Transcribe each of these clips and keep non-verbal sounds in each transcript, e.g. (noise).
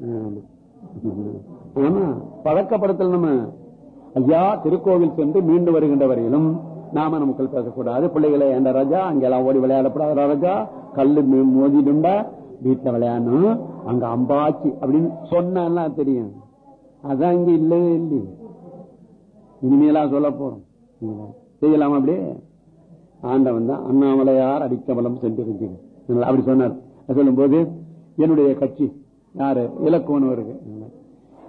ஆமா. பழக்கப்படுத்தல் நம்ம ஐயா திருக்கோவில் சென்று மீண்டு வருகின்ற வரையிலும் நாம நமக்கு பேசக்கூடாது. பிள்ளைகளை ஏண்ட ராஜா? அங்கெல்லாம் ஓடி விளையாடப்படாத ராஜா? கல்லு மி- மோதிடுண்டா வீட்டுல விளையாடணும். அங்க அம்பாச்சி அப்படின்னு சொன்னா தெரியும். அதான் இங்க இல்லவே இல்லையே. இனிமேலாம் சொல்ல போறோம். செய்யலாம் செய்யலாமா அப்படியே? ஆண்டவன் தான். அண்ணாமலையார் அடிக்கமலம் சென்றிருந்தீங்க சரிங்களா? அப்படி சொன்னார். சொல்லும் சொல்லும்போது என்னுடைய கட்சி யாரு? இலக்குவன் இருக்கு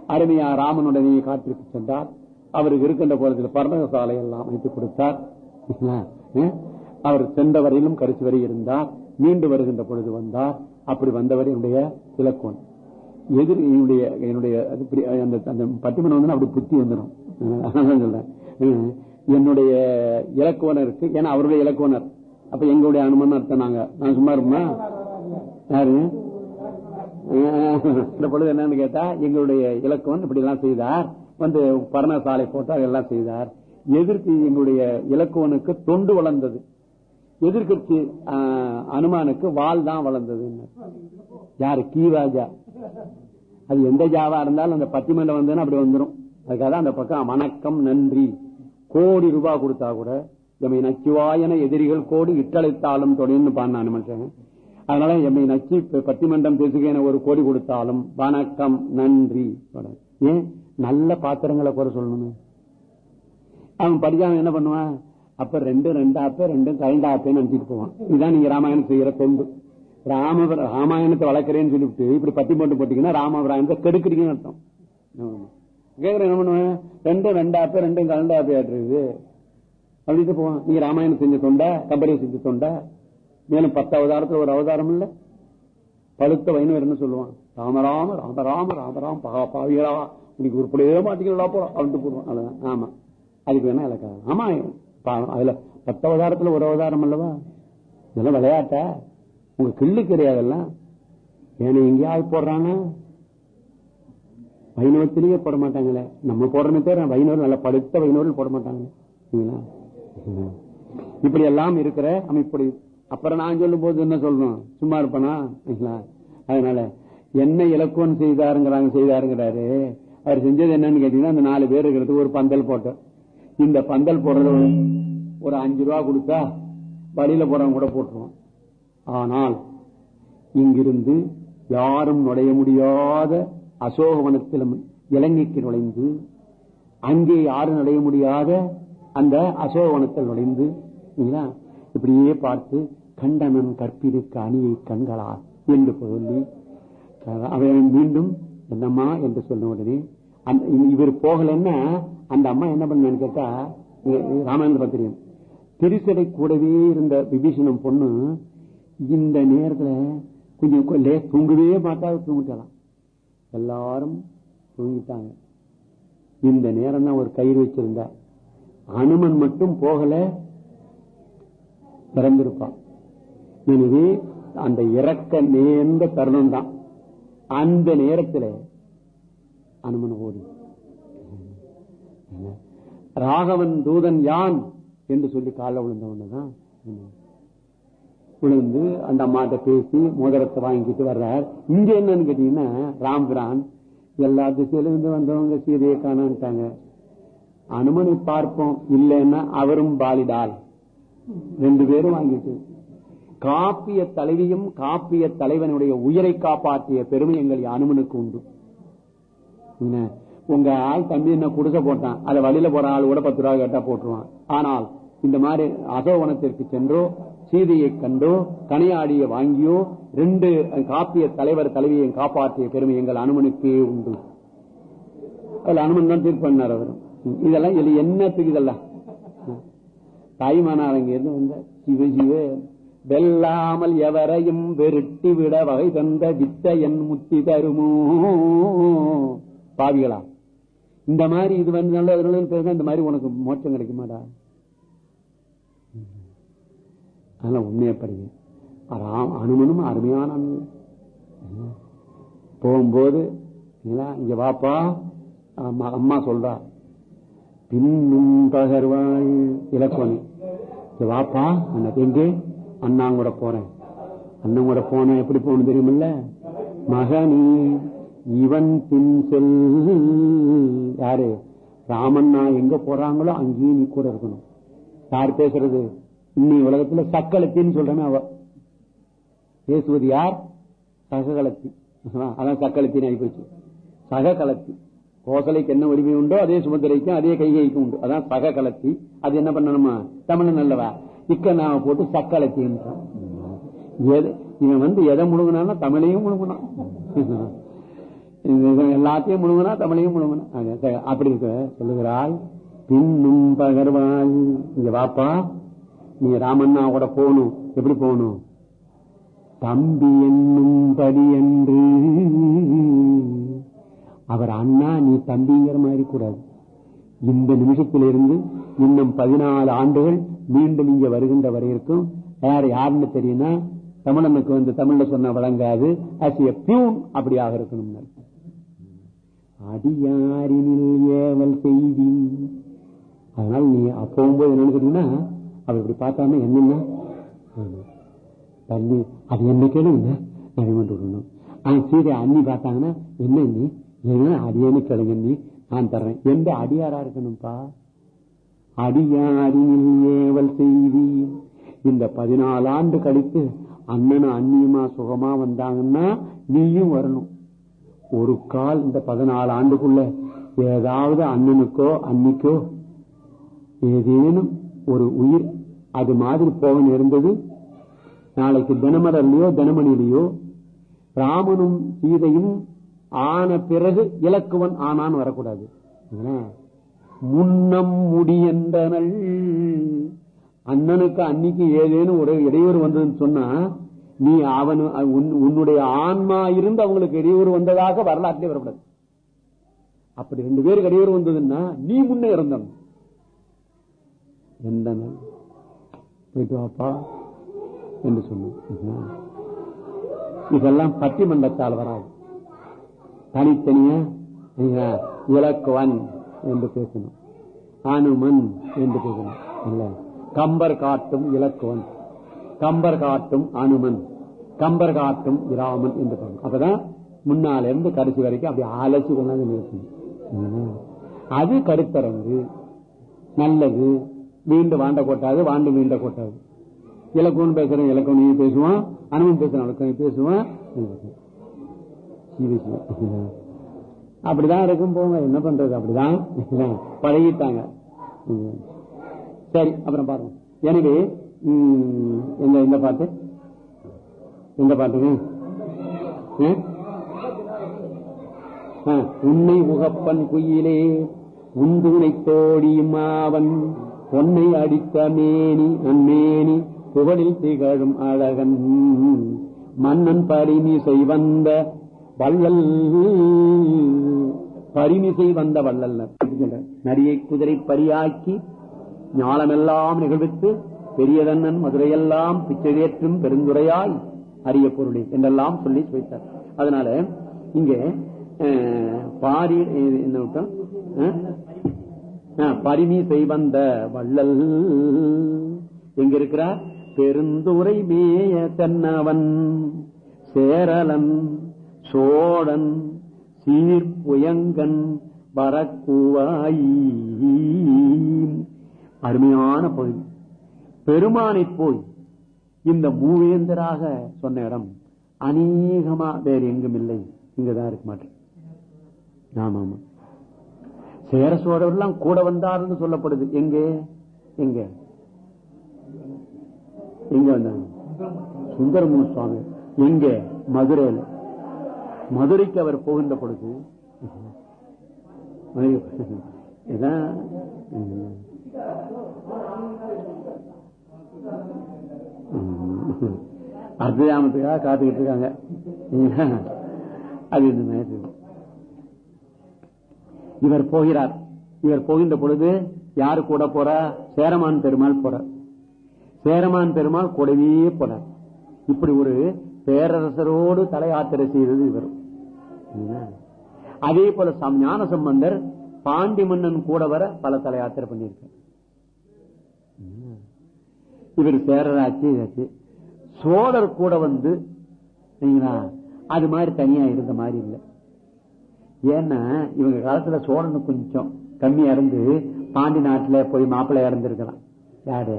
அருமையா ராமனுடனே காட்டிற்கு சென்றார். அவருக்கு இருக்கின்ற கோலத்தில் பர்ணக சாலை எல்லாம் அமைத்துக் கொடுத்தார். அவர் சென்ற வரையிலும் கடைசி வரை இருந்தார். மீண்டு வருகின்ற பொழுது வந்தார். அப்படி வந்தவர் என்னுடைய இலக்குவன். எதிர் என்னுடைய என்னுடைய அது இப்படி அந்த அந்த வந்து அப்படி புத்தி வந்துடும் சொல்றேன். என்னுடைய இலக்குவனர் இருக்கு ஏன்னா அவருடைய இலக்குவனர். அப்ப எங்களுடைய அனுமன் அர்த்தம் நாங்க. நான் சும்மா இருப்போமா? யாரு? இந்த பொழுது என்னன்னு கேட்டா எங்களுடைய இலக்குவன் இப்படி எல்லாம் செய்தார். வந்து பரணசாலை போட்டார் எல்லாம் செய்தார். எதிர்த்து எங்களுடைய இலக்குவனுக்கு தொண்டு வளர்ந்தது. எதிர்கட்சி ஆஹ், அனுமானுக்கு வால் தான் வளர்ந்தது. யாரு? கீராஜா அது எந்த ஜாவா இருந்தாலும் அந்த பத்திமன்றம் வந்து அப்படி வந்துடும் அதுக்காக அந்த பக்கம் வணக்கம் நன்றி. கோடி ரூபாய் கொடுத்தா கூட எமை நச்சுவாயன எதிரிகள் கோடி இட்டழைத்தாலும் தொடர்ந்து நான் மனுஷன் அதனால எம்மை நச்சு பட்டிமன்றம் பேசுகிறேன் ஒரு கோடி கொடுத்தாலும் வணக்கம் நன்றி. ஏன்? நல்ல பாத்திரங்களை குறை சொல்லணுமே. அவன் படிக்காம என்ன பண்ணுவான்? அப்ப ரெண்டு ரெண்டு ஆப்ப ரெண்டும் கரண்ட் ஆப்பேன்னு நினைச்சிட்டு போவான். இதுதான் நீங்க ராமாயணம் செய்யற தொண்டு. ராம ராமாயணத்தை வளர்க்கிறேன்னு சொல்லிவிட்டு இப்படி பட்டி போட்டு போட்டீங்கன்னா ராமபிராயணத்தை கெடுக்கிறீங்கன்னு அர்த்தம். கேக்குறேன் என்ன பண்ணுவேன்? ரெண்டும் ரெண்டு ஆப்ப ரெண்டும் கரண்ட் ஆப்பே ஆட்டுறது அப்படின்ட்டு போவான். நீங்க ராமாயணம் செஞ்ச தொண்டா? கம்பெனி செஞ்ச தொண்டா? மேலும் பத்து அவதாரத்துல ஒரு அவதாரம் இல்ல? பழுத்த வைணவர் என்ன சொல்லுவான் ராமராம ராமராம ராமராம் பகா பாவிகளா. இன்னைக்கு உருப்படியே மாட்டிங்களா போறோம் அப்படின்ட்டு போடுவான். அவ்வளவுதான். ஆமா. அதுக்கு வேணா இலக்கா ஆமா. பா- அதுல பத்து அவதாரத்துல ஒரு அவதாரம் அல்லவா? இதெல்லாம் விளையாட்ட? உங்க கிள்ளு கிடையாதெல்லாம் ஏன்னா எங்கேயாவது போடுறானா? வைணவத்திலேயே போட மாட்டாங்களே. நம்ம போடுறமே தவிர வைணவர் நல்ல படுத்த வைணவர்கள் போட மாட்டாங்களே. சரிங்களா? இப்படி எல்லாம் இருக்கிற அமைப்புடைய அப்புறம் நான் சொல்லும் போது என்ன சொல்லணும்? சும்மா இருப்பனா? சரிங்களா? அதனால என்ன இலக்குவன் செய்தாருங்கிறாங்க செய்தாருங்கிறாரு. அவர் செஞ்சது என்னன்னு கேட்டீங்கன்னா அந்த நாலு பேர் இருக்கிறது ஒரு பந்தல் போட்டோம் இந்த பந்தல் போடுறது ஒரு அஞ்சு ரூபா கொடுத்தா வழியில போறவங்க கூட போட்டுருவோம் ஆனால் இங்கிருந்து யாரும் நுழைய முடியாத அசோகவனத்திலும் இலங்கைக்கு நுழைந்து அங்கே யாரும் நுழைய முடியாத அந்த அசோகவனத்தில் நுழைந்து சரிங்களா? இப்படியே பார்த்து கண்டனம் கற்பிருக்கு அணியை கண்களா? என்று சொல்லி அவன் மீண்டும் என்னம்மா என்று சொன்ன உடனே அந்த இவர் போகலன்னா அந்த அம்மா என்ன பண்ணான்னு கேட்டா ராமாயண பத்திரியம் திருச்சடை கூடவே இருந்த விபீஷணம் பொண்ணு இந்த நேரத்துல கொஞ்சம் லே- தூங்கவே மாட்டா தூங்கிட்டலாம் எல்லாரும் தூங்கிட்டாங்க. இந்த நேரம் தான் ஒரு கயிறு வச்சிருந்தா. அனுமன் மட்டும் போகல பிறந்திருப்பான். எனவே அந்த இறக்க நேர்ந்த தருணம் தான். அந்த நேரத்தில் அனுமன் ஓடி. ராகவன் தூதன் யான் என்று சொல்லி கால விழுந்த ஒண்ணுதான் விழுந்து அந்த அம்மாட்ட பேசி மோதிரத்தை வாங்கிட்டு வர்றார். இங்க என்னன்னு கேட்டீங்கன்னா ராம்பிரான் எல்லா திசையிலிருந்து வந்தவங்க சீதையை காணான்ட்டாங்க. அனுமனை பார்ப்போம் இல்லைன்னா அவரும் பாலிடால். ரெண்டு பேரும் வாங்கிட்டு. காப்பிய தலைவியும் காப்பிய தலைவனுடைய உயிரை காப்பாற்றிய பெருமை எங்கள் அனுமனுக்கு உண்டு. உங்க ஆள் தம்பி என்ன குடிசை போட்டான். அதை வழியில போற ஆள் கூட பத்து ரூபாய் கேட்டா போட்டுருவான். ஆனால் இந்த மாதிரி அசோவனத்திற்கு சென்றோ சீதையை கண்டோ கனையாடிய வாங்கியோ ரெண்டு காப்பிய தலைவர் தலைவியை காப்பாற்றிய பெருமை எங்கள் அனுமனுக்கே உண்டு. அதுல அனுமன் தான் தீர்ப்பு பண்ணார் அவர். இதெல்லாம் இது என்ன இதெல்லாம் தாய்மானார் அங்கிருந்து இருந்து வந்த சிவ சிவ வெல்லாமல் எவரையும் வெருட்டி விட வகை தந்த என் முத்தி தருமோ? பாவிகளா இந்த மாதிரி இது வந்து நல்ல நல்லது இந்த மாதிரி உனக்கு மோட்சம் கிடைக்குமாடா? அதெல்லாம் உண்மையை படிங்க அனுமனும் அருமையான போகும்போது இங்க வாப்பா. அம்மா அம்மா சொல்றா பின்னும் பகர்வாய் இலக்கணம் சரி வாப்பா அண்ணா எங்கே அண்ணா கூட போறேன். அண்ணன் கூட போனேன் எப்படி போகணும் தெரியுமில்ல? மகனி இவன் பின் செல். யாரு? ராமண்ணா எங்க போறாங்களோ அங்கேயும் நீ கூட இருக்கணும். யார் பேசுறது? இன்னி உலகத்துல சக்களத்தின்னு சொல்றேன்னு அவ. பேசுவது யார்? சககளத்தி. அதான் சக்களத்தின் ஆகி போச்சு. சககளத்தி. கோசலைக்கு என்ன உரிமை உண்டோ அதே சுமந்திரைக்கும் அதே கைகைக்கும் உண்டு. அதான் சககளத்தி அது என்ன பண்ணணுமா? தமிழ் நல்லவா இக்க நாம போட்டு சக்களத்தின்றான் இவன் வந்து எதை முழுங்கினா தமிழையும் முழுங்கினான். எல்லாத்தையும் முழுங்கினா தமிழையும் முழுங்கினா. அப்படி இருக்க சொல்லுகிறாள் பின்னும் பகர்வாள் இங்க வாப்பா நீ ராமண்ணா கூட போகணும். எப்படி போகணும்? தம்பி என்னும் படி என்று. அவர் அண்ணா நீ தம்பிங்கிற மாதிரி கூடாது. இந்த நிமிஷத்திலிருந்து இன்னும் பதினாலு ஆண்டுகள் மீண்டும் இங்க வருகின்ற வரைக்கும் யார் யாருன்னு தெரியும்னா தமிழனுக்கு வந்து தமிழ்ல சொன்ன வழங்காது. பியூன் அப்படியாக இருக்கணும். அடியாரினில் ஏவல் செய்தி. அதனால நீ போகும்போது என்னன்னு கேட்டீங்கன்னா அவர் இப்படி பார்த்தாம என்னன்னா? தண்ணி. அது என்ன கேளுங்க நிறைய விடணும். ஆனா சீதை அண்ணி பார்த்தாங்கன்னா என்ன நீ என்ன அடியனு கேளுங்க நீ. நான் தர்றேன். எந்த அடியாரா இருக்கணும்ப்பா அடியாரினில் ஏவல் செய்தி. இந்த பதினாலு ஆண்டு கழித்து அண்ணனும் அண்ணியுமா சுகமா வந்தாங்கன்னா நீயும் வரணும். ஒரு கால் இந்த பதினாலு ஆண்டுக்குள்ள ஏதாவது அண்ணனுக்கோ அன்னிக்கோ ஏதேனும் ஒரு உயிர் அது மாதிரி போக இருந்தது நாளைக்கு தினமரல்லையோ தினமணிலையோ ராமனும் சீதையும் ஆன பிறகு இலக்குவன் ஆனான்னு வரக்கூடாது. முன்னம் முடியன்றனள் அண்ணனுக்கு அன்னைக்கு ஏதேனும் ஒரு இடையூறு வந்ததுன்னு சொன்னா நீ அவன் உன்னுடைய ஆன்மா இருந்து அவங்களுக்கு இடையூறு வந்ததாக வரலாற்றிலே வரக்கூடாது அப்படி ரெண்டு பேருக்கு இடையூறு வந்ததுன்னா நீ முன்னே இருந்தன் எந்த போயிட்டு வாப்பா என்று சொன்ன இதெல்லாம் பட்டிமன்றத்தால் வராது. தனித்தனியா இலக்குவன் என்று பேசணும். அனுமன் என்று பேசணும். இல்ல. கம்பர் காட்டும் இலக்குவன். கம்பர் காட்டும் அனுமன். கம்பர் காட்டும் இராமன் என்று சொல்லணும் அப்பதான் முன்னால இருந்து கடைசி வரைக்கும் அப்படி அலசி கொண்டாந்து நிறுத்தணும். அது கருத்தரங்கு. நல்லது. மீண்டு வாண்ட கொட்டாது வாண்டு வீண்ட கொட்டாது. இலக்குவன் பேசுறேன் இலக்கணையும் பேசுவான் அனுமன் பேசுறேன் இலக்கணையும் பேசுவான்? விஷயம் அப்படிதான் இருக்கும் போங்க. என்ன பண்றது? அப்படிதான். பழகிட்டாங்க. சரி அப்புறம் பாருங்க. எனவே இந்த இந்த பாட்டு? இந்த பாட்டுங்க? உன்னை உகப்பன் குயிலே உந்துனை தோழியும் அவன் பொன்னை அடித்த மேனி நன்மேனி புகழில் திகழும் அழகன். மன்னன் பரிமிசை வந்த வள்ளல். பரிமிசை வந்த வள்ளல். நரியை குதிரை பரியாக்கி ஞானமெல்லாம் நிகழ்வித்து பெரியதன்னன் மதுரையெல்லாம் பிச்சையேற்றும் பெருந்துரையாய் அரிய பொருளை என்றெல்லாம் சொல்லி வைத்தார் அதனால இங்க பாரி என்ன விட்டோம் பரிமி செய்வந்த வள்ளல். எங்க இருக்கிறார் பெருந்துரை மேய தென்னவன் சேரலன். சோழன் சீர்புயங்கன் வரக்குவாய். அருமையான பகுதி. பெருமானை போய் இந்த மூவேந்தராக சொன்ன இடம் அநேகமா வேறு எங்கும் இல்லை. இங்கதான் இருக்க மாட்டேன். ஆமா ஆமா. சேர சோழர்லாம் கூட வந்தார்னு சொல்லப்படுது. எங்கே? எங்க? எங்க வந்தாங்க? சுந்தரமூர் சுவாமி. எங்க? மதுரையில். மதுரைக்கு அவர் போகின்ற பொழுது இதான் அர்த்தஜாமத்துக்காக காத்துக்கிட்டு இருக்காங்க. அது இந்த இவர் போகிறார். இவர் போகின்ற பொழுது யாரு கூட போறா? சேரமான் பெருமாள் போறார். சேரமான் பெருமாள் கூடவே போனார். இப்படி ஒரு பேரரசரோடு தலையாத்திரை செய்தது இவர். அதே போல ஞான சம்பந்தர் பாண்டி மன்னன் கூட வர பல தலை யாத்திரை பண்ணியிருக்க இவர் சேரராச்சு இதாச்சு சோழர் கூட வந்து அது மாதிரி தனியா இருந்த மாதிரி இல்லை. ஏன்னா இவங்க காலத்துல சோழன் கொஞ்சம் கம்மியா இருந்து பாண்டி நாட்டுல போய் மாப்பிள்ளை இறந்துருக்கிறான் யாரு?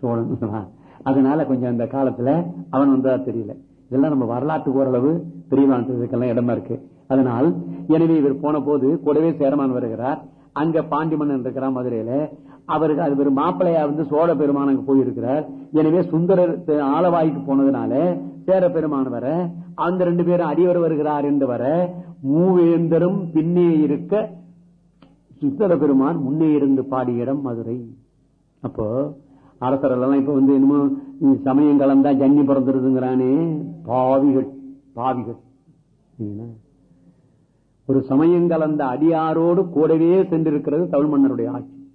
சோழன். (laughs) அதனால கொஞ்சம் அந்த காலத்துல அவன் வந்ததா தெரியல. இதெல்லாம் நம்ம வரலாற்றுக்கு ஓரளவு தெரியவான்றதுக்கெல்லாம் இடமா இருக்கு. அதனால் எனவே இவர் போன போது கூடவே சேரமான் வருகிறார். அங்க பாண்டி மன்னன் இருக்கிறார் மதுரையில. அவருக்கு அது ஒரு மாப்பிள்ளையா வந்து சோழ பெருமான் அங்க போயிருக்கிறார். எனவே சுந்தரர் ஆலவாய்க்கு போனதுனால சேர பெருமான் வர அந்த ரெண்டு பேரும் அடிவர் வருகிறார் என்று வர மூவேந்தரும் பின்னே இருக்க சுந்தர பெருமான் முன்னே இருந்து பாடிய இடம் மதுரை. அப்போ அரசரெல்லாம் இப்ப வந்து என்னமோ சமயம் கலந்தா ஜன்னி பிறந்துருதுங்கிறானே. பாவிகள் பாவிகள் ஒரு சமயம் கலந்த அடியாரோடு கூடவே சென்றிருக்கிறது தமிழ் மன்னருடைய ஆட்சி.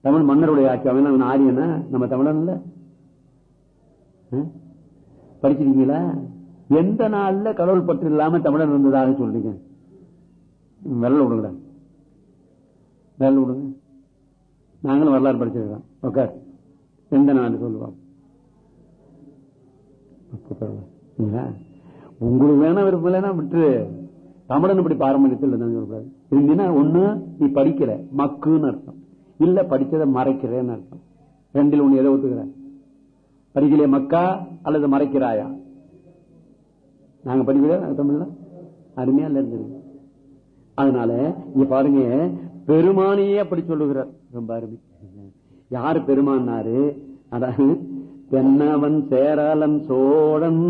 தமிழ் மன்னருடைய ஆட்சி. அவன் அவன் ஆரியனா நம்ம தமிழன் இல்ல. படிச்சிருக்கீங்களா? எந்த நாள்ல கடவுள் பற்று இல்லாம தமிழன் இருந்ததாக சொல்றீங்க? வெள்ள விடுங்க. வெள்ள விடுங்க. நாங்களும் வரலாறு படிச்சிருக்கோம். ஓகே எந்த நாள் சொல்லுவோம். உங்களுக்கு வேணா விருப்பம் இல்லைன்னா விட்டு தமிழன் இப்படி பாரம்பரியத்தில் சொல்லக்கூடாது. இருந்தீங்கன்னா ஒண்ணு நீ படிக்கிற. மக்குன்னு அர்த்தம். இல்ல படிச்சதை மறைக்கிறேன்னு அர்த்தம். ரெண்டில் ஒண்ணு எதை ஒத்துக்கிற? படிக்கலையே மக்கா அல்லது மறைக்கிறாயா? நாங்க படிக்கல தமிழ்ல? அருமையா இல்ல இருந்தது. அதனால இங்க பாருங்க பெருமானையே அப்படி சொல்லுகிறார். ரொம்ப அருமை. யாரு பெருமானாரு அதாவது தென்னவன் சேரலன் சோழன்.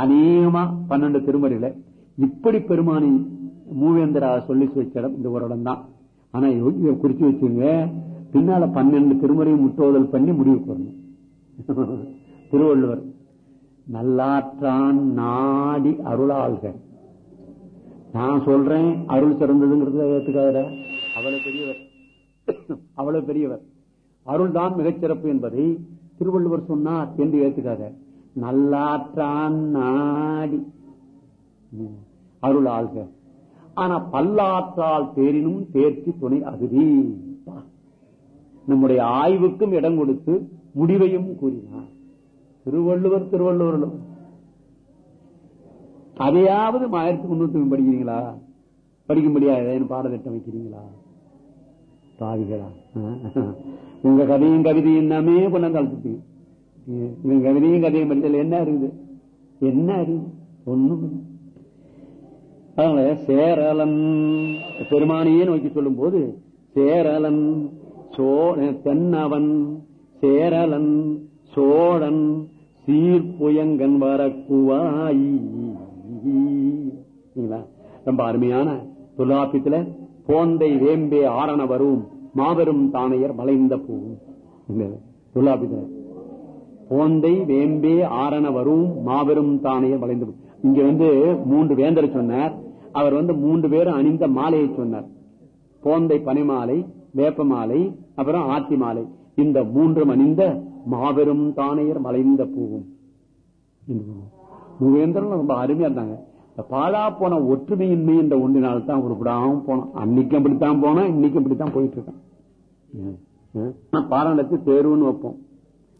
அநேகமா பன்னெண்டு திருமறையில இப்படி பெருமானி மூவேந்தரா சொல்லி வச்சிடம் இந்த ஒரு இடம் தான் ஆனா இதை குறிச்சு வச்சுங்க பின்னால பன்னெண்டு திருமுறையும் முட்டோதல் பண்ணி முடிவுக்கு வரணும் திருவள்ளுவர் நல்லாற்றான் நாடி அருளாள்க. நான் சொல்றேன் அருள் சிறந்ததுங்கிறது ஏத்துக்காத அவ்வளவு பெரியவர். அவ்வளவு பெரியவர். அருள் தான் மிகச்சிறப்பு என்பதை திருவள்ளுவர் சொன்னார் என்று ஏற்றுக்காத நல்லாற்றான் நாடி. அருள் ஆள்க ஆனா பல்லாற்றால் தேரினும் தேர்ச்சி துணை அகுதி. நம்முடைய ஆய்வுக்கும் இடம் கொடுத்து முடிவையும் கூறினார். திருவள்ளுவர் திருவள்ளுவர் அதையாவது ஆயிரத்தி முன்னூத்தி படிக்கிறீங்களா? படிக்க முடியாது பாடத்திட்டம் வைக்கிறீங்களா? பாவிகளா? உங்க கதையும் கவிதையும் எல்லாமே கொண்டாந்து அழைச்சிட்டீங்க இவன் கவிதையும் கதையும் படித்தல என்ன இருக்குது? என்ன இருக்குது? ஒண்ணும் அதனால சேரலன் பெருமானையே நோக்கி சொல்லும் போது சேரலன் சோ தென்னவன் சேரலன் சோழன் சீர்புயங்கன் வரக்குவாய். ரொம்ப அருமையான தொல்லாப்பித்துல போந்தை வேம்பே ஆரண வரும் மாபெரும் தானையர் மலைந்த பூவும். போந்தை வேம்பே ஆரண வரும் மாபெரும் தானையர் மலைந்த இங்க வந்து மூன்று வேந்தர் சொன்னார். அவர் வந்து மூன்று பேரும் அணிந்த மாலையை சொன்னார். போந்தை பனைமாலை வேப்ப மாலை அப்புறம் ஆத்தி மாலை. இந்த மூன்றும் அணிந்த மாபெரும் தானையர் மலைந்த பூவும். மூவேந்தரும் ரொம்ப அருமையா இருந்தாங்க. பாழா போன ஒற்றுமையின்மை என்ற ஒன்றினால் தான் உருப்படாம போனோம். அன்னைக்கும் அப்படித்தான் போனோம் இன்னைக்கும் அப்படித்தான் போயிட்டு இருக்கேன் பாராட்டத்து தேர்வுன்னு வைப்போம்.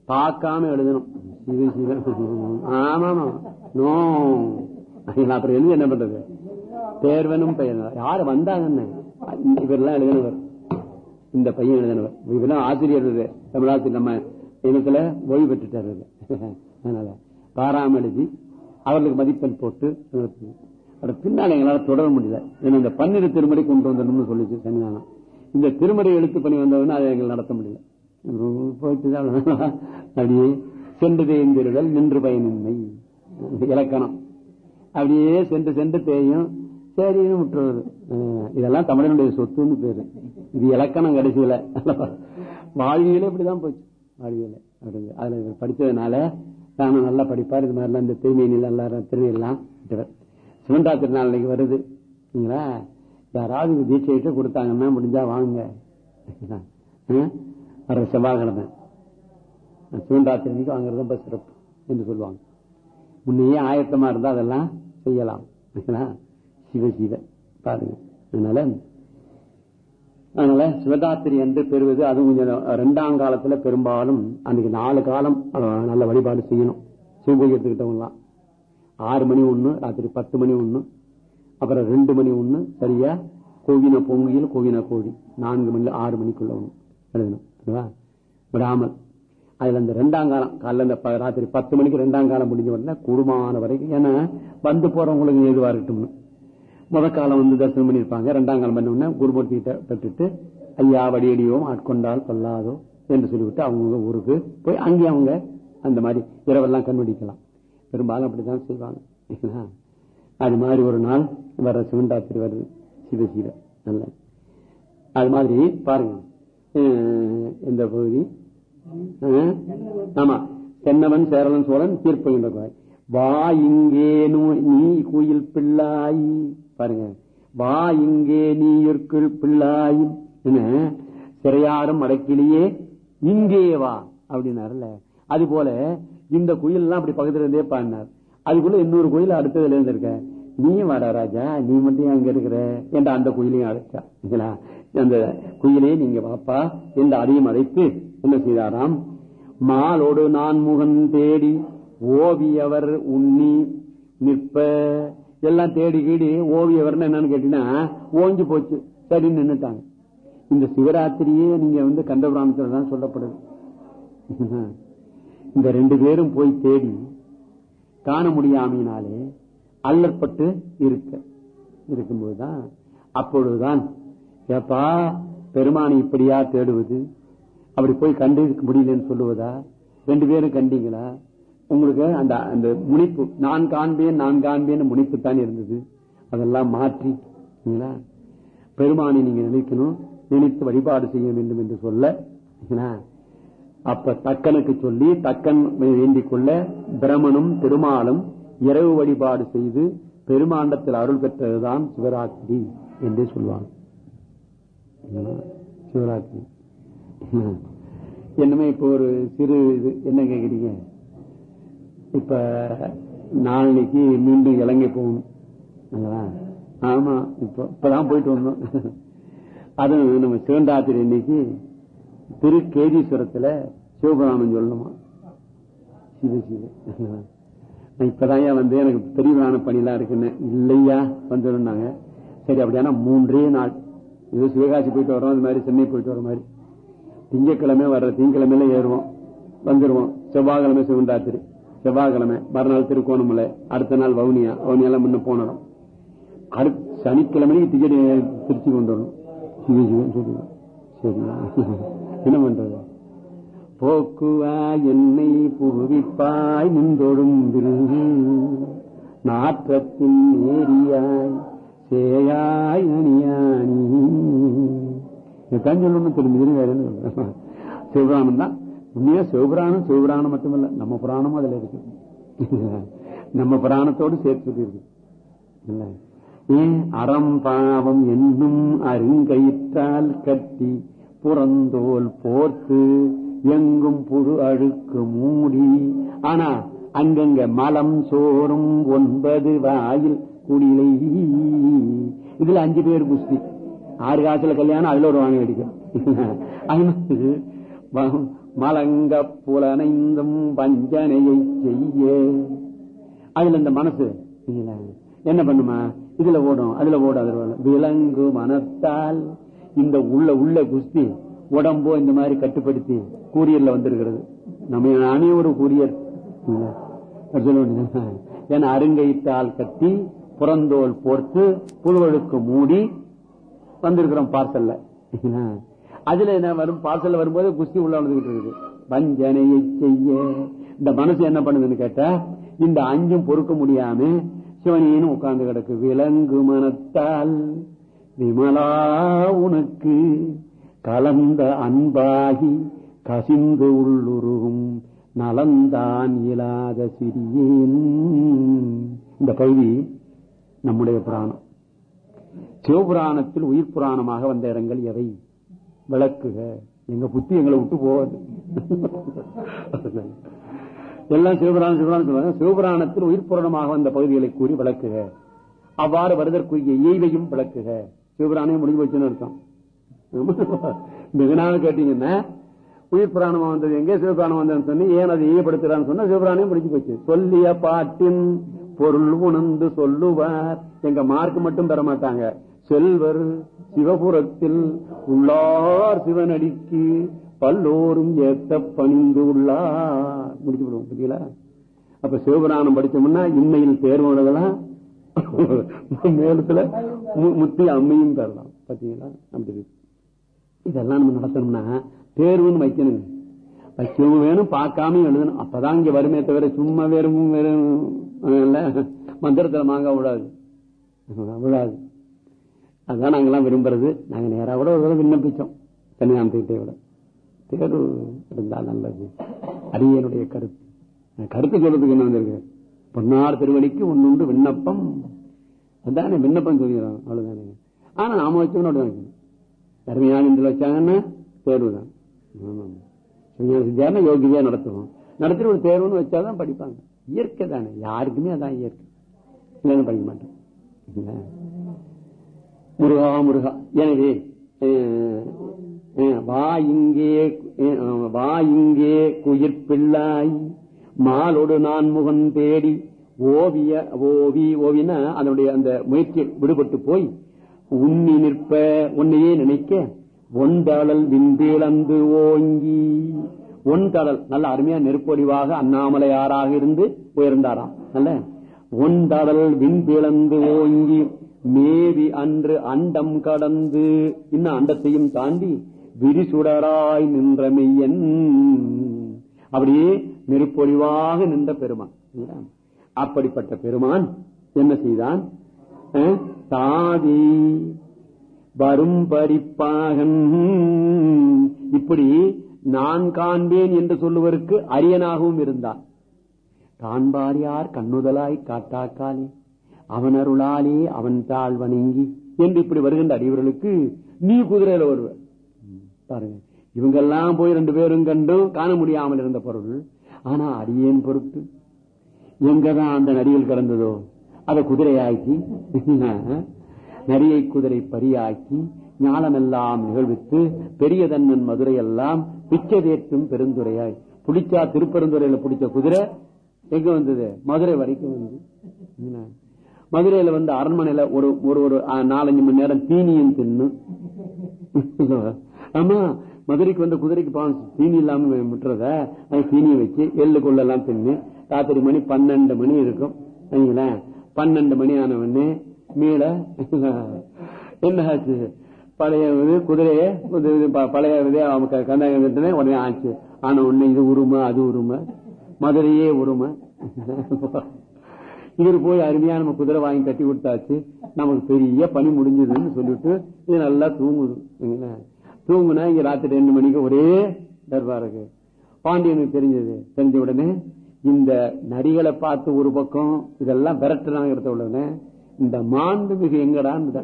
பார்க்காம எழுதணும். இது ஆமா நோ. அப்புறம் எழுதி என்ன பண்றது? தேர்வனும் பெயர். யாரு வந்தாங்க இவரெல்லாம் எழுதினவர். இந்த பையன் எழுதினவர். இவரெல்லாம் ஆசிரியர் தமிழாசிரியர். நம்ம இனத்துல ஓய்வு பெற்றுட்டாரு அதனால பாராம எழுதி அவர்களுக்கு மதிப்பெண் போட்டு பின்னால் எங்களால் தொடர முடியல. ஏன்னா இந்த பன்னிரு திருமறை கொண்டு வந்தோம்னு சொல்லிச்சு சன்னிதானம். இந்த திருமறை எழுத்து பணி வந்தவன அதை எங்களை நடத்த முடியல. போயிட்டுதான் (laughs) அப்படியே சென்று தேர்ந்தெருடல் நின்று பயனின்மை. இலக்கணம். அப்படியே சென்று சென்று தேயும். சரின்னு விட்டுறது. இதெல்லாம் தமிழனுடைய சொத்துன்னு பேரு. இது இலக்கணம் கடைசியில. (laughs) வாழ்வியலே இப்படிதான் போச்சு. வாழ்வியல. அப்படிங்க அதுல படிச்சதுனால தானும் நல்லா படிப்பார். இது மாதிரிலாம் இந்த திருமேனியில் நல்லா திருநெல்லாம் சிவந்தா திருநாள் இன்னைக்கு வருது. சரிங்களா யாராவது தீட்சையிட்டு கொடுத்தாங்கன்னா முடிஞ்சா வாங்க. வர செவ்வாய்க்கிழமை. சிவந்தா திருநீக்கு வாங்குறது ரொம்ப சிறப்பு என்று சொல்லுவாங்க. முன்னையே ஆயத்தமா இருந்தா அதெல்லாம் செய்யலாம். சிவ சிவ. பாருங்க. அதனால அதனால சிவராத்திரி என்று பெறுவது அது கொஞ்சம் ரெண்டாம் காலத்துல பெரும்பாலும் அன்னைக்கு நாலு காலம் நல்ல வழிபாடு செய்யணும். சிவபூஜை எடுத்துக்கிட்டவங்களாம் ஆறு மணி ஒண்ணு ராத்திரி பத்து மணி ஒண்ணு அப்புறம் ரெண்டு மணி ஒண்ணு சரியா? கோவின பொங்கியில் கோவின கோழி. நான்கு மணி ஆறு மணிக்குள்ள ஒண்ணு எழுதணும் விடாமல். அதுல இந்த ரெண்டாம் காலம் காலைல இந்த ப- ராத்திரி பத்து மணிக்கு ரெண்டாம் காலம் முடிஞ்ச உடனே குடும்பமான வரைக்கும் ஏன்னா வந்து போறவங்களுக்கு எதுவா இருக்கட்டும்னு. முத காலம் வந்து தரிசனம் பண்ணியிருப்பாங்க. ரெண்டாம் காலம் பண்ண உடனே குருமூர்த்தி கிட்ட பெற்றுட்டு ஐயா வடியடியோம் ஆட்கொண்டால் கொல்லாதோ என்று சொல்லிவிட்டு அவங்க ஊருக்கு போய் அங்கே அவங்க அந்த மாதிரி இரவெல்லாம் கண்டுபிடிக்கலாம் பெரும்பாலும் அப்படித்தான் செய்வாங்க அது மாதிரி ஒரு நாள் வர சிவண்டாத்திரி வருது. சிவ சிவ நல்ல. அது மாதிரி பாருங்க. இந்த பகுதி? ஆமா. தென்னவன் சேரலன் சோழன் தீர்ப்புகின்ற கோயில் வா இங்கே நூ- நீ குயில் பிள்ளாயி பாருங்க. வா இங்கே நீ இருக்கிற பிள்ளாயின். சிறையாரும் அடக்கிலேயே இங்கே வா அப்படின்னாருல்ல. அது போல இந்த குயில் எல்லாம் அப்படி பக்கத்துல இருந்தே பாடினார். அதுக்குள்ள இன்னொரு கோயில் அடுத்ததுல இருந்திருக்க. நீ வாடா ராஜா நீ மட்டும் ஏன் அங்க இருக்கிற? என்ற அந்த குயிலையும் அழைச்சா. அந்த குயிலே நீங்க வாப்பா என்று அதையும் அழைத்து என்ன செய்தாராம்? மாலோடு நான் முகன் தேடி ஓவியவர் உண்ணி நிற்ப எல்லாம் தேடி கீடி ஓவிய வரணும் என்னன்னு கேட்டீங்கன்னா ஓஞ்சி போச்சு. சரி நின்னுட்டாங்க. இந்த சிவராத்திரியே நீங்க வந்து கண்டபுராணத்துல தான் சொல்லப்படுது. (laughs) இந்த ரெண்டு பேரும் போய் தேடி காண முடியாமையினாலே அல்லற்பட்டு இருக்க. இருக்கும்போதுதான் அப்பொழுதுதான் ஏப்பா பெருமானை இப்படியா தேடுவது? அப்படி போய் கண்டு முடியலன்னு சொல்லுவதா? ரெண்டு பேரும் கண்டீங்களா? உங்களுக்கு அந்த அந்த முனிப்பு நான் காண்பேன் நான் காண்பேன் முனிப்பு தான் இருந்தது. அதெல்லாம் மாற்றி பெருமானை நீங்க நினைக்கணும் நினைத்து வழிபாடு செய்ய வேண்டும் என்று சொல்ல அப்ப தக்கனுக்கு சொல்லி தக்கன் வேண்டிக் கொள்ள பிரமனும் திருமாலும் இரவு வழிபாடு செய்து பெருமாண்டத்தில் அருள் பெற்றதுதான் சிவராத்திரி என்றே சொல்லுவாங்க. சிவராத்திரி. என்னமே இப்போ ஒரு சிறு இது என்ன கேக்குறீங்க? இப்ப நாளைக்கு மீண்டும் இலங்கை போகணும். ஆமா இப்ப இப்பதான் போயிட்டு வந்தோம். அது நம்ம சிவந்தாத்திரி இன்னைக்கு திருக்கேதீஸ்வரத்துல சிவபுராணம் சொல்லணுமா? சிவ சிவ. நான் இப்பதான் ஏன் வந்து எனக்கு பெரிய புராண பணியெல்லாம் இருக்குன்னு. இல்லையா? வந்துருந்தாங்க சரி அப்படியானா மூன்றே நாள். இது சிவகாசி போயிட்டு வரோம் அது மாதிரி சென்னை போயிட்டு வர மாதிரி. திங்கக்கிழமை வர்ற திங்கக்கிழமையில ஏறுவோம். வந்துருவோம் செவ்வாய்க்கிழமை சிவந்தாத்திரி செவ்வாய்க்கிழமை மறுநாள் திருக்கோணமலை அடுத்த நாள் வவுனியா வவுனியாலாம் முன்ன போனோம். அடுத்த சனிக்கிழமைக்கு டிக்கெட் திருச்சி கொண்டு வரணும். என்ன பண்றது? போக்குவாய் என்னை புகுவிப்பாய் முந்தொடும் நாற்றத்தின் ஏரியாய் சேயாய் அணியாணி இதுதான் சொல்லணும் தெரிஞ்சது வேற என்ன சொல்றேன் தான் உண்மையா சிவபுராணம்? சிவபுராணம் மட்டுமல்ல நம்ம புராணமும் அதுல இருக்கு. நம்ம புராணத்தோடு சேர்த்து இருக்கு. ஏன் அறம் பாவம் என்னும் அருங்கயிற்றால் கட்டி புறந்தோல் போர்த்து எங்கும் புழு அழுக்கு மூடி. ஆனா அங்கங்க மலம் சோறும் ஒன்பது வாயில் குடிலை. இதுல அஞ்சு பேர் குஸ்தி. ஆறு காசுல கல்யாணம் அதுல ஒரு வாங்க அடிக்கும் மலங்க புலனைந்தும் பஞ்சனையை செய்ய. அதுல இந்த மனசு என்ன பண்ணுமா? இதுல ஓடும் அதுல ஓடும் அதுல விலங்கு மனத்தால் இந்த உள்ள உள்ள குஸ்தி உடம்போ இந்த மாதிரி கட்டுப்படுத்தி கூரியர்ல வந்திருக்கிறது. நம்ம நானே ஒரு கூரியர். ஏன்னா அருங்கைத்தால் கட்டி புறந்தோல் போர்த்து புழுவழுக்கு மூடி வந்திருக்கிறோம் பார்சல்ல. அதுல என்ன வரும்? பார்சல்ல வரும்போது குஸ்தி உள்ள வந்துகிட்டு இருக்குது. வஞ்சனையை செய்ய. இந்த மனசு என்ன பண்ணுதுன்னு கேட்டா இந்த அஞ்சும் பொறுக்க முடியாம சிவனின்னு உட்கார்ந்து கிடக்கு. விலங்கு மனத்தால் விமலா உனக்கு கலந்த அன்பாகி கசிந்து உள்ளுருகும் நலந்தான் இயலாத சிறியேன். இந்த பகுதி நம்முடைய புராணம். சிவபுராணத்தில் உயிர் புராணமாக வந்த இடங்கள் எவை? விளக்குக. எங்க புத்தி எங்களை விட்டு போவது எல்லாம் சிவபுராணம் சிவபுராணம் சொல்லுவாங்க. சிவபுராணத்தில் உயிர் புராணமாக வந்த பகுதிகளை கூறி விளக்குக. அவ்வாறு வருதற்குரிய இயல்பையும் விளக்குக. சிவபுராணையும் முடிஞ்சு போச்சுன்னு அர்த்தம். மிக நாள் கேட்டீங்கன்னா உயிர் புராணமா வந்தது எங்கே சிவபுராணம் வந்ததுன்னு சொன்னி ஏன் அதை ஈயப்படுத்துறான்னு சொன்னா சிவபுராணையும் முடிஞ்சு போச்சு. சொல்லிய பாட்டின் பொருள் உணர்ந்து சொல்லுவார். எங்க மார்க் மட்டும் பெற மாட்டாங்க செல்வர் சிவபுரத்தில் உள்ளார் சிவனடிக்கு பல்லோரும் ஏத்த பணிந்து உள்ளார் முடிச்சு விடுவோம் புரியல அப்ப சிவபுராணம் படிச்சோம்னா இன்மையில் தேர்வு எழுதலாம் மேலத்துல முத்தி அம்மையும் பெறலாம். பாத்தீங்களா? அப்படி இதெல்லாம் நம்ம நடத்தணும்னா தேர்வுன்னு வைக்கணுங்க. வைக்கவும் வேணும் பார்க்காம எழுதணும். அப்பதான் இங்க வருமே தவிர சும்மா வெறும் வெறும் மந்திரத்துல மாங்க விடாது விடாது அதான் நாங்கெல்லாம் விரும்புறது. நாங்க நேரா கூட ஒரு தடவை விண்ணப்பிச்சோம். கன்னியாமத்தை விட. தேர்வு இருந்தால் நல்லது. அரியனுடைய கருத்து. கருத்து சொல்றதுக்கு என்ன வந்திருக்கு பொன்னார் திருவடிக்கு ஒன்றுண்டு விண்ணப்பம். அதானே விண்ணப்பம் சொல்லிடுறோம். அவ்வளவுதானே. ஆனா நாம வச்சோம்னு அப்படிதான் வைக்கணும் இதில் வச்சாங்கன்னா தேர்வு தான் யோகியா நடத்துவோம். நடத்திட்டு ஒரு தேர்வுன்னு வச்சாதான் படிப்பாங்க. இயற்கை தானே. யாருக்குமே அதான் இயற்கை. இல்லைன்னு படிக்க மாட்டோம். முருகா முருகா. எனவே வா இங்கே வா இங்கே குயிர்ப்பிள்ளாய் மாலோடு நான் முகன் தேடி ஓவிய ஓவி ஓவினா அதனுடைய அந்த முயற்சி விடுபட்டு போய் உண்ணி நிற்ப உன்னையே நினைக்க ஒன்றாளல் விந்திழந்து ஓங்கி. ஒன்றாளல் நல்ல அருமையா நெருப்பொடிவாக அண்ணாமலையாராக இருந்து உயர்ந்தாராம். நல்ல ஒன்றாளல் விந்திழந்து ஓங்கி. மேவி அன்று அண்டம் கடந்து இன்னும் அண்டத்தையும் தாண்டி விரிசுடராய் நின்ற மெய்யன். அப்படியே நெருப்பொழிவாக நின்ற பெருமான். அப்படிப்பட்ட பெருமான் என்ன செய்தான்? தாதி வரும் பறிப்பாகன் இப்படி நான் காண்பேன் என்று சொல்லுவதற்கு அரியனாகவும் இருந்தான். காண்பார் யார்? கண்ணுதலாய் காட்டாக்காலே அவன் அருளாலே அவன் தாழ் வணங்கி என்று இப்படி வருகின்ற அடியவர்களுக்கு நீ குதிரையில வருவ. பாருங்க இவங்கெல்லாம் போய் ரெண்டு பேரும் கண்டும் காண முடியாமல் இருந்த பொருள். ஆனா அடியேன் பொருட்டு எங்கதான் அந்த நரியில் கிடந்ததோ அதை குதிரையாக்கி நரியை குதிரை பரியாக்கி ஞானமெல்லாம் நிகழ்வித்து பெரிய தன்னன் மதுரை எல்லாம் பிச்சை தேற்றும் பெருந்துரையாய். புடிச்சா திருப்பெருந்துறையில பிடிச்ச குதிரை எங்க வந்தது? மதுரை வரைக்கும் வந்து என்ன? மதுரையில வந்து அரண்மனையில ஒரு ஒரு ஒரு நாலஞ்சு மணி நேரம் தீனியும் தின்னு. ஆமா மதுரைக்கு வந்து குதிரைக்கு பாவம் தீனி இல்லாம விட்டுறத அது தீனியை வச்சு எள்ளு கொள்ளெல்லாம் தின்னு. ராத்திரி மணி பன்னெண்டு மணி இருக்கும். சரிங்களேன் பன்னெண்டு மணி ஆன உடனே மீள என்ன ஆச்சு? பழைய இது குதிரைய ப- பழைய இதே கந்தாங்க உடனே ஆச்சு. ஆன உடனே இது உருமை அது உருமை. மதுரையே உருமை. இவர் போய் அருமையா நம்ம குதிரை வாங்கி கட்டி கொடுத்தாச்சு. நமக்கு பெரிய பணி முடிஞ்சதுன்னு சொல்லிட்டு இது நல்லா தூங்குது. தூங்குனா இங்க ராத்திரி ரெண்டு மணிக்கு ஒரே தர்பாருக்கு பாண்டியனுக்கு தெரிஞ்சது. தெரிஞ்ச உடனே இந்த நரிகளை பார்த்து ஒரு பக்கம் இதெல்லாம் விரட்டுறாங்கிறத உடனே இந்த மாண்டு மிகு எங்கடான்னு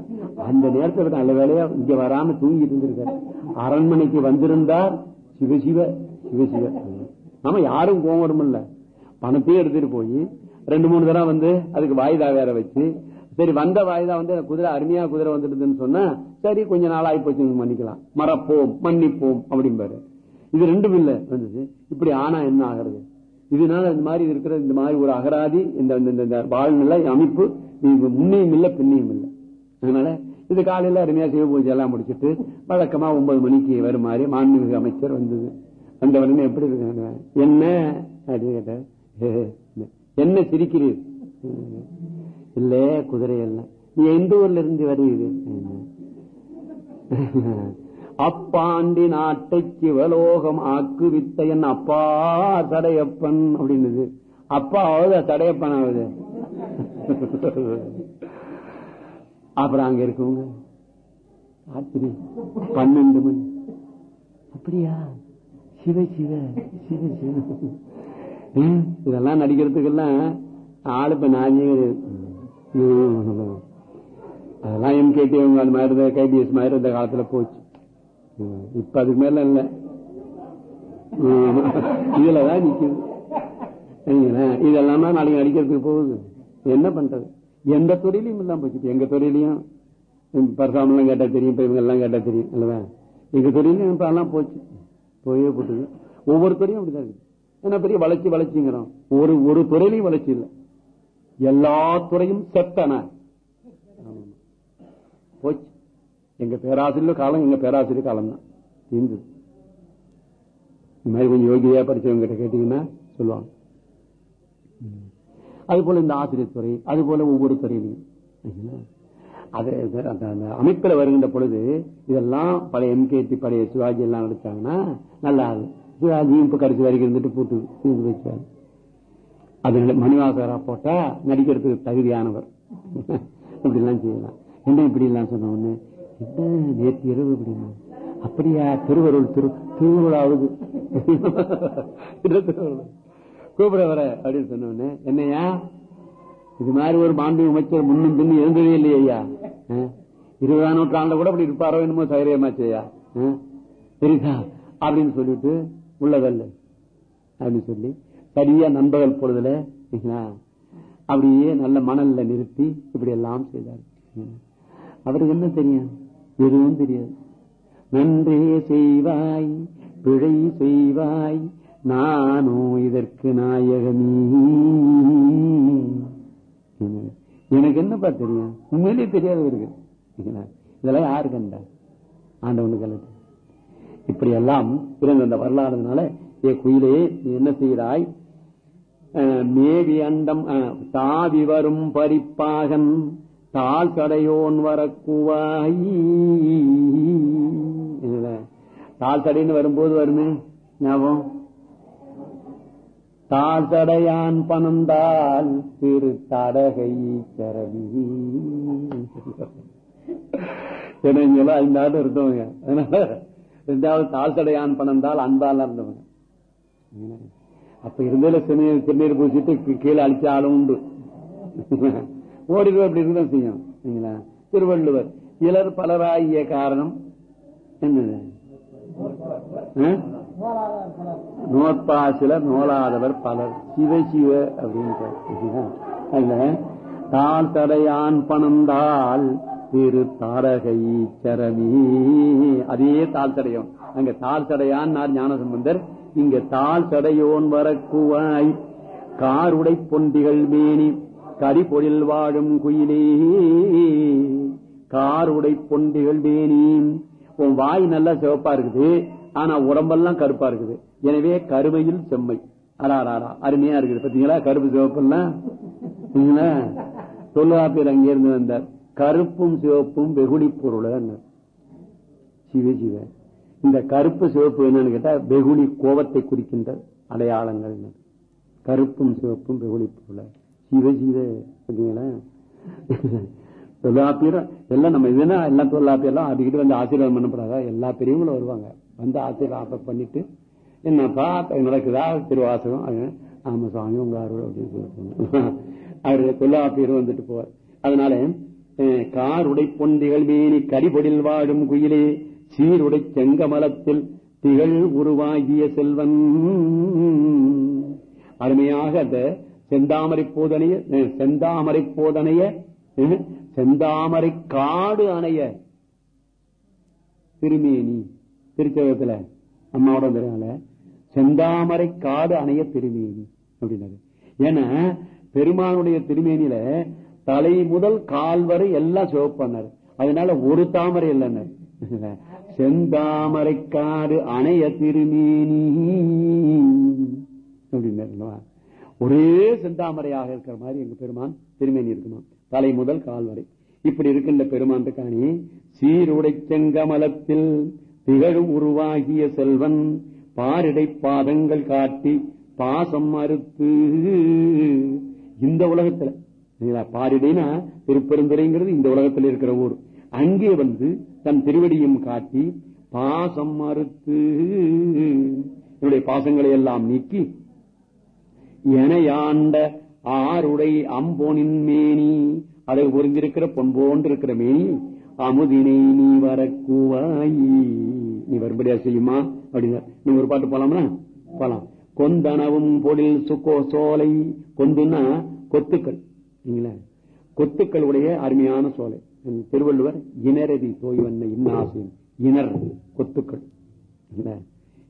அந்த நேரத்தில் நல்ல வேலையா இங்க வராம தூங்கிட்டு இருந்திருக்காரு. அரண்மனைக்கு வந்திருந்தார் சிவசிவ சிவசிவ. ஆமா யாரும் கோவம் வருமில்ல. பணத்தையும் எடுத்துட்டு போய் ரெண்டு மூணு தடவை வந்து அதுக்கு வாய்தா வேற வச்சு சரி வந்த வாய்தா வந்து குதிரை அருமையா குதிரை வந்துடுதுன்னு சொன்னா சரி கொஞ்ச நாள் ஆகி போச்சு மன்னிக்கலாம். மறப்போம் மன்னிப்போம் அப்படிம்பாரு. இது ரெண்டும் இல்ல வந்தது இப்படி ஆனா என்ன ஆகிறது? இதனால இந்த மாதிரி இருக்கிற இந்த மாதிரி ஒரு அகராதி இந்த இந்த- இந்த வாழ்நிலை அமைப்பு முன்னையும் இல்ல பின்னையும் இல்ல. அதனால இது காலையில அருமையா சிவ பூஜை எல்லாம் முடிச்சிட்டு வழக்கமா ஒன்பது மணிக்கு வருமாறு மாண்புமிகு அமைச்சர் வந்தது. அந்த உடனே எப்படி இருக்காங்க? என்ன? அப்படின்னு கேட்டார். "ஹே, ஹே, என்ன சிரிக்கிறீர்? இல்ல குதிரை எல்லாம் நீ எந்த ஊர்ல இருந்து வருகிறது அப்பாண்டி நாட்டை சிவலோகம் ஆக்குவித்த என் அப்பா தடையப்பன் அப்படின்னுது. அப்பாவது தடையப்பன் ஆகுது அப்புறம் அங்க இருக்கவங்க? ராத்திரி. பன்னெண்டு மணி. அப்படியா? சிவ சிவ சிவ சிவ. இதெல்லாம் நடிக்கிறதுக்கெல்லாம் ஆளு இப்ப நானே அதெல்லாம் எம்கேடி அவங்க அந்த மாதிரி கைபிஎஸ் மாதிரி இந்த காலத்துல போச்சு. இப்ப அதுக்கு மேல இல்ல. இதுலதான் நிக்குது. இதெல்லாம் தான் நாளைக்கு நடிக்கிறதுக்கு போகுது. என்ன பண்றது? எந்த துறையிலையும் இல்லாம போச்சு. எங்க துறையிலையும் பரசாமெல்லாம் கேட்டா தெரியும் இப்ப இவங்க எல்லாம் கேட்டா தெரியும் அல்லவா? எங்க துறையிலையும் இப்ப எல்லாம் போச்சு. போயே போட்டுது. ஒவ்வொரு துறையும் அப்படிதான் இருக்கு என்ன பெரிய வளர்ச்சி வளர்ச்சிங்கிறோம். ஒரு ஒரு துறையிலையும் வளர்ச்சி இல்லை. எல்லா துறையும் செத்தன. போச்சு. எங்க பேராசிரியர் காலம் எங்க பேராசிரியர் காலம் தான். தீர்ந்தது. இந்த மாதிரி கொஞ்சம் யோகியா படிச்சவங்க கிட்ட கேட்டீங்கன்னா சொல்லுவாங்க. அது போல இந்த ஆசிரியர் துறை அது போல ஒவ்வொரு துறையிலையும். அது அந்த அமைப்பில் வருகின்ற பொழுது இதெல்லாம் பழைய எம்கேடி பழைய சிவாஜி எல்லாம் நடிச்சாங்கன்னா நல்லா சிவாஜியும் இப்ப கடைசி வரைக்கும் இருந்துட்டு போட்டு தீர்ந்து வச்சாரு அது மணிவாசகரா போட்டா நடிக்கிறதுக்கு தகுதியானவர். இப்படி எல்லாம் செய்யலாம். என்ன இப்படி எல்லாம் சொன்ன ஒண்ணு என்ன நேற்று இரவு அப்படின்னா அப்படியா திருவருள் திரு திருவருளாவது கூப்பிட வர அப்படின்னு சொன்ன என்னையா? இது மாதிரி ஒரு மாண்பு அமைச்சர் முன்னும் பின்னும் இருந்ததே இல்லையா ஐயா. இருபதாம் நூற்றாண்டு கூட அப்படி இருப்பாரோ என்னமோ தைரியமாச்சு ஐயா. சரிதா அப்படின்னு சொல்லிட்டு உள்ளதல்ல. அப்படின்னு சொல்லி சரியா நண்பகல் பொழுதுல அப்படியே நல்ல மணல்ல நிறுத்தி இப்படி எல்லாம் செய்தார். அவருக்கு என்ன தெரியும்? எதுவும் தெரியாது. நன்றே செய்வாய் பிழை செய்வாய் நானோ இதற்கு நாயகமீ எனக்கு என்னப்பா தெரியும்? உண்மையிலே தெரியாது இருக்கு இதெல்லாம் யாரு கண்டா? ஆண்டவனுக்கு அல்லது இப்படி எல்லாம் பிறந்த அந்த வரலாறுனால ஏ குயிலே நீ என்ன செய்கிறாய் மேவி அண்டம் தாவி வரும் பறிப்பாகன் தாள் கடையோன் வரக்குவாய். தாள் தடைன்னு வரும்போது வருமே? ஞாபகம்? தாழ் தடையான் பணந்தால் திரு தடகை கரவி என்ன ஐந்து ஆண்டு இருந்தவங்க அதனால ரெண்டாவது தாழ்த்தடையான் பணந்தால் அன்பால் இருந்தவங்க அப்ப இருந்ததுல திருநீர் திருநீர் பூசிட்டு கீழே அழிச்ச ஆளும் உண்டு. ஓடிடுவோம் அப்படி இருந்தா செய்யும். திருவள்ளுவர் இலர் பலராகிய காரணம் என்னது? நோற்பா சிலர் நோலாதவர் பலர். சிவ சிவ அப்படின்னு தாழ்த்தடையான் பணந்தால் திரு தாரகை சரமி அதே தால் தடையோன் அங்க தாள் தடையான் ஞானசம்பந்தர். இங்க தாள் தடையோன் வரக்குவாய். காருடை பொண்டிகள் மேனி. கரிபொழில் வாழும் குயிலே. காருடை பொண்டிகள் மேனி. உன் வாய் நல்லா சிவப்பா இருக்குது. ஆனா உடம்பெல்லாம் கருப்பா இருக்குது. எனவே கருமையில் செம்மை. அடாராடா அருமையா இருக்குது. பாத்தீங்களா? கருப்பு சிவப்பெல்லாம். தொல்லாப்பியர் அங்கிருந்து வந்தார். கருப்பும் சிவப்பும் வெகுளி பொருள் சிவ சிவ. இந்த கருப்பு சிவப்பு என்னன்னு கேட்டா வெகுளி கோபத்தை குறிக்கின்ற அடையாளங்கள் கருப்பும் சிவப்பும் வெகுளி பொருள். சிவ சிவ. தொல்லாப்பியரும் எல்லாம் நம்ம இதுனா எல்லாம் தொல்லாப்பியெல்லாம் அடிக்கடி வந்து ஆசீர்வாதம் பண்ணப்படாதா? எல்லா பெரியவங்களும் வருவாங்க. வந்து ஆசீர்வாதம் பண்ணிட்டு என்னப்பா நடக்குதா? திருவாசகம். ஆமா சுவாமி உங்க அருள் அப்படின்னு சொல்லிட்டு. அவரு தொல்லாப்பியரும் வந்துட்டு போவார். அதனால காருடை பொந்திகள் மேனி கரிபொடில் வாழும் குயிலே சீருடை செங்கமலத்தில் திகழ் உருவாகிய செல்வன். அருமையாக அந்த செந்தாமரை போதனைய செந்தாமரை போதனைய செந்தாமரை காடு அணைய திருமேனி திருச்சகத்துல அம்மாவோட வந்ததுனால செந்தாமரை காடு அணைய திருமேனி அப்படின்னாரு. ஏன்னா பெருமானுடைய திருமேனியில தலை முதல் கால் வரை எல்லாம் சிவப்பானாரு அதனால ஒரு தாமரை இல்லைன்னு செந்தாமரை காடு அணைய திருமேனி. அப்படின்னா ஒரே செந்தாமரையாக இருக்கிற மாதிரி எங்க பெருமான் திருமேனி இருக்குமா? தலை முதல் கால் வரை. இப்படி இருக்கின்ற பெருமான் இருக்கானே சீருடை செங்கமலத்தில் திகழும் உருவாகிய செல்வன் பாரிடை பாதங்கள் காட்டி பாசம் மறுத்து இந்த உலகத்துல பாரிடைனா? திருப்பெருந்துறைங்கிறது இந்த உலகத்தில் இருக்கிற ஊர். அங்கே வந்து தன் திருவடியும் காட்டி பாசம் மறுத்து என்னுடைய பாசங்களை எல்லாம் நீக்கி எனையாண்ட ஆருடை அம்போனின் மேனி அதை பொருந்திருக்கிற பொன்போன்று இருக்கிற மேனி அமுதினை நீ வரக்குவாயி. நீ வரும்படியா செய்யுமா? அப்படின்னா நீங்க ஒரு பாட்டு போலாமா போலாம். கொந்தனவும் பொழில் சுக்கோ சோலை கொந்துன்னா கொத்துக்கள். கொத்துக்கள் உடைய அருமையான சோலை. திருவள்ளுவர் இனரதி தோய்வண்ண இன்னாசியம். இனர் கொத்துக்கள்.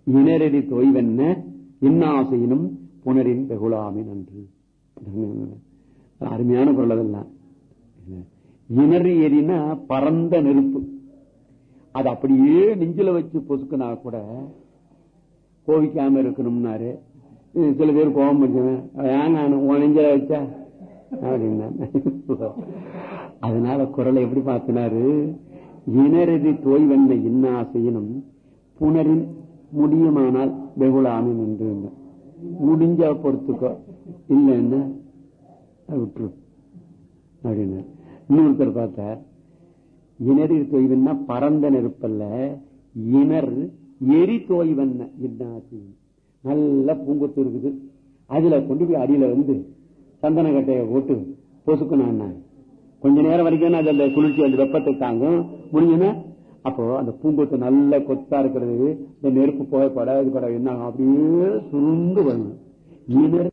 இனரதி தோய்வண்ண இன்னாசையினும் புனரின் வெகுளாமின் அன்று (laughs) அருமையான பொருள் அதெல்லாம். இணறு எரினா பரந்த நெருப்பு. அது அப்படியே நெஞ்சில வச்சு பொசுக்குனா கூட கோவிக்காம இருக்கணும்னாரு. சில பேர் கோபம் பண்ணுவேன் ஏங்க உன் நெஞ்சில வச்சா அப்படின்னா அதனால குரலை எப்படி பார்த்தினாரு இனரது தோய்வெண்ண இன்னா ஆசையினும் புனரின் முடியுமானால் வெகுளாமி என்று முடிஞ்சா பொறுத்துக்கோ. இல்லைன்னா விட்டுரு. அப்படின்னு. இன்னொருத்தர் பார்த்தார். இணரில் தொய்வன்னா பரந்த நெருப்பல்ல இணர் எரி தோய்வன்ன என்ன நல்ல பூங்கொத்து இருக்குது. அதுல கொண்டு போய் அடியில வந்து சந்தன கட்டையை போட்டு பொசுக்கணும் கொஞ்ச நேரம் வரைக்கும் அது அந்த குளிர்ச்சி அந்த வெப்பத்தை தாங்கும். முடிஞ்சுன்னா அப்போ அந்த பூங்கொத்து நல்ல கொத்தா இருக்கிறது. இந்த நெருப்பு புகைப்பட இது பட என்ன அப்படியே சுருண்டு வரணும் இணர்